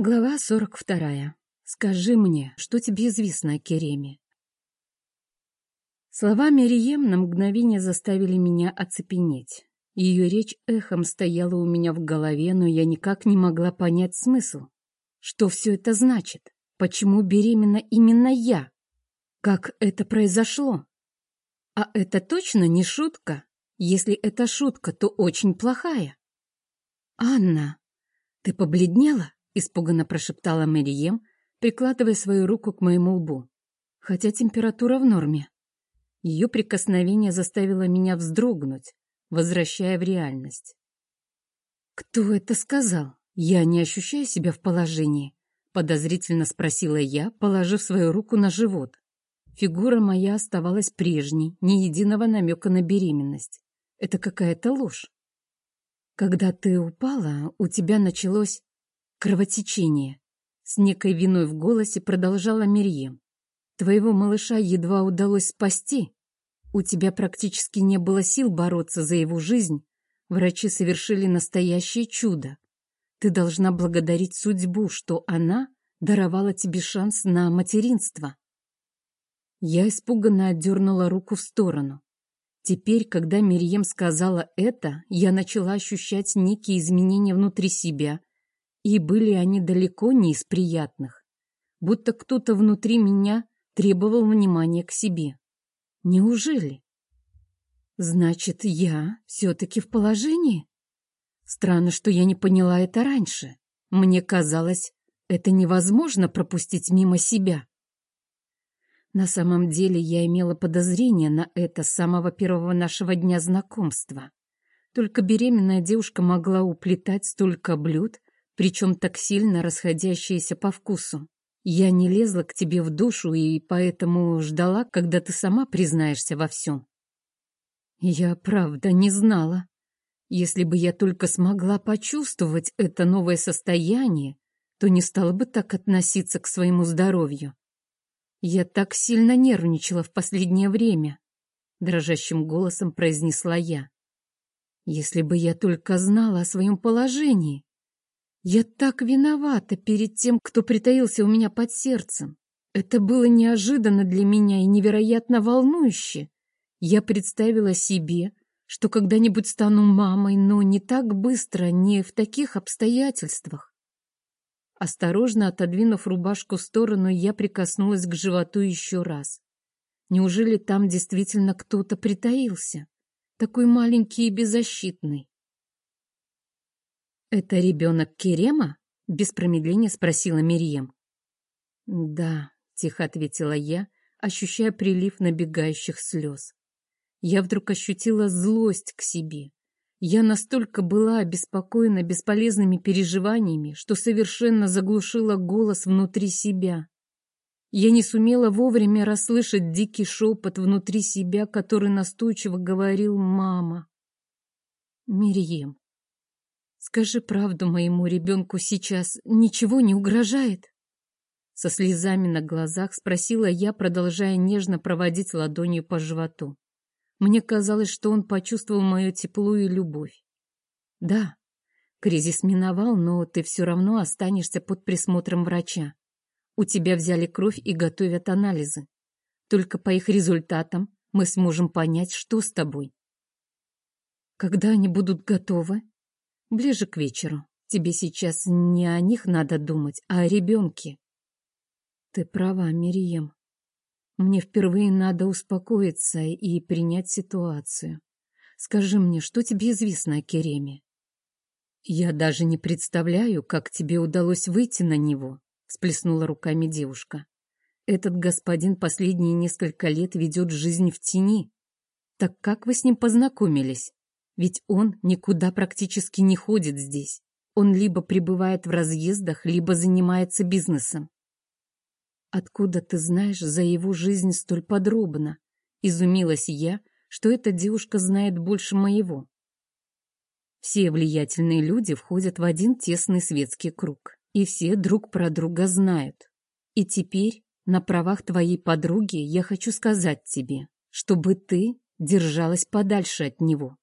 Глава 42. Скажи мне, что тебе известно о Кереме? Слова Мерием на мгновение заставили меня оцепенеть. Ее речь эхом стояла у меня в голове, но я никак не могла понять смысл. Что все это значит? Почему беременна именно я? Как это произошло? А это точно не шутка? Если это шутка, то очень плохая. «Анна, ты побледнела?» Испуганно прошептала Мэрием, прикладывая свою руку к моему лбу. Хотя температура в норме. Ее прикосновение заставило меня вздрогнуть, возвращая в реальность. «Кто это сказал? Я не ощущаю себя в положении», — подозрительно спросила я, положив свою руку на живот. Фигура моя оставалась прежней, ни единого намека на беременность. Это какая-то ложь. Когда ты упала, у тебя началось Кровотечение. С некой виной в голосе продолжала Мирьем. Твоего малыша едва удалось спасти. У тебя практически не было сил бороться за его жизнь. Врачи совершили настоящее чудо. Ты должна благодарить судьбу, что она даровала тебе шанс на материнство. Я испуганно отдернула руку в сторону. Теперь, когда Мирьем сказала это, я начала ощущать некие изменения внутри себя и были они далеко не из приятных. Будто кто-то внутри меня требовал внимания к себе. Неужели? Значит, я все-таки в положении? Странно, что я не поняла это раньше. Мне казалось, это невозможно пропустить мимо себя. На самом деле я имела подозрение на это с самого первого нашего дня знакомства. Только беременная девушка могла уплетать столько блюд, причем так сильно расходящиеся по вкусу. Я не лезла к тебе в душу и поэтому ждала, когда ты сама признаешься во всем. Я правда не знала. Если бы я только смогла почувствовать это новое состояние, то не стала бы так относиться к своему здоровью. Я так сильно нервничала в последнее время, дрожащим голосом произнесла я. Если бы я только знала о своем положении. Я так виновата перед тем, кто притаился у меня под сердцем. Это было неожиданно для меня и невероятно волнующе. Я представила себе, что когда-нибудь стану мамой, но не так быстро, не в таких обстоятельствах. Осторожно отодвинув рубашку в сторону, я прикоснулась к животу еще раз. Неужели там действительно кто-то притаился? Такой маленький и беззащитный. «Это ребенок Керема?» — без промедления спросила Мирием. «Да», — тихо ответила я, ощущая прилив набегающих слез. Я вдруг ощутила злость к себе. Я настолько была обеспокоена бесполезными переживаниями, что совершенно заглушила голос внутри себя. Я не сумела вовремя расслышать дикий шепот внутри себя, который настойчиво говорил «мама». «Мирьем, Скажи правду моему ребенку сейчас, ничего не угрожает? Со слезами на глазах спросила я, продолжая нежно проводить ладонью по животу. Мне казалось, что он почувствовал мое тепло и любовь. Да, кризис миновал, но ты все равно останешься под присмотром врача. У тебя взяли кровь и готовят анализы. Только по их результатам мы сможем понять, что с тобой. Когда они будут готовы? Ближе к вечеру. Тебе сейчас не о них надо думать, а о ребенке. Ты права, Мирием. Мне впервые надо успокоиться и принять ситуацию. Скажи мне, что тебе известно о Кереме? Я даже не представляю, как тебе удалось выйти на него, всплеснула руками девушка. Этот господин последние несколько лет ведет жизнь в тени. Так как вы с ним познакомились? Ведь он никуда практически не ходит здесь. Он либо пребывает в разъездах, либо занимается бизнесом. «Откуда ты знаешь за его жизнь столь подробно?» Изумилась я, что эта девушка знает больше моего. Все влиятельные люди входят в один тесный светский круг, и все друг про друга знают. И теперь, на правах твоей подруги, я хочу сказать тебе, чтобы ты держалась подальше от него.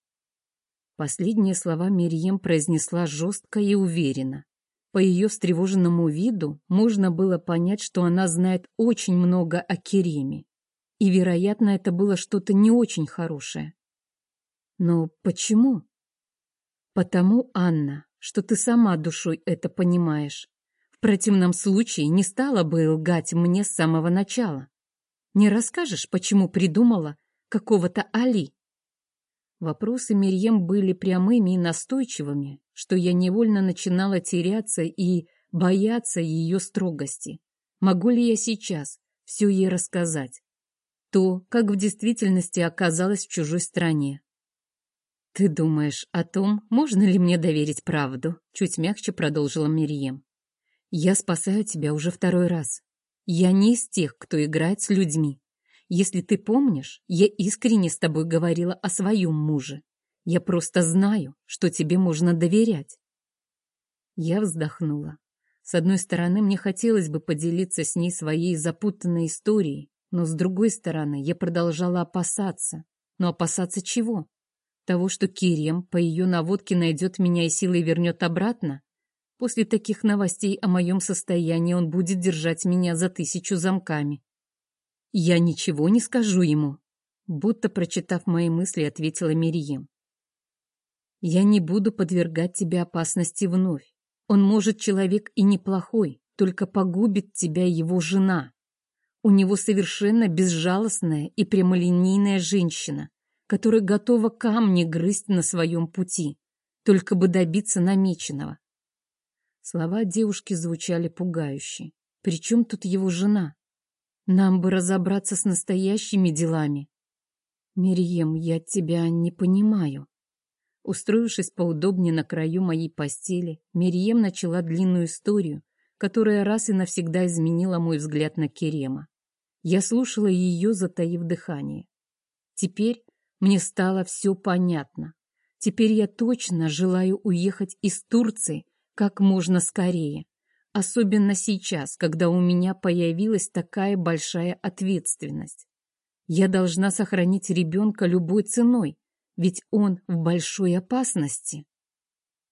Последние слова Мирьем произнесла жестко и уверенно. По ее встревоженному виду можно было понять, что она знает очень много о Кереме. И, вероятно, это было что-то не очень хорошее. Но почему? Потому, Анна, что ты сама душой это понимаешь. В противном случае не стала бы лгать мне с самого начала. Не расскажешь, почему придумала какого-то Али? Вопросы Мирьем были прямыми и настойчивыми, что я невольно начинала теряться и бояться ее строгости. Могу ли я сейчас все ей рассказать? То, как в действительности оказалась в чужой стране. «Ты думаешь о том, можно ли мне доверить правду?» Чуть мягче продолжила Мирьем. «Я спасаю тебя уже второй раз. Я не из тех, кто играет с людьми. Если ты помнишь, я искренне с тобой говорила о своем муже. Я просто знаю, что тебе можно доверять. Я вздохнула. С одной стороны, мне хотелось бы поделиться с ней своей запутанной историей, но с другой стороны, я продолжала опасаться. Но опасаться чего? Того, что Кирем по ее наводке найдет меня и силой вернет обратно? После таких новостей о моем состоянии он будет держать меня за тысячу замками. «Я ничего не скажу ему», будто прочитав мои мысли, ответила Мирием. «Я не буду подвергать тебя опасности вновь. Он, может, человек и неплохой, только погубит тебя его жена. У него совершенно безжалостная и прямолинейная женщина, которая готова камни грызть на своем пути, только бы добиться намеченного». Слова девушки звучали пугающе. «При тут его жена?» Нам бы разобраться с настоящими делами. Мирьем, я тебя не понимаю. Устроившись поудобнее на краю моей постели, Мирьем начала длинную историю, которая раз и навсегда изменила мой взгляд на Керема. Я слушала ее, затаив дыхание. Теперь мне стало все понятно. Теперь я точно желаю уехать из Турции как можно скорее. Особенно сейчас, когда у меня появилась такая большая ответственность. Я должна сохранить ребенка любой ценой, ведь он в большой опасности.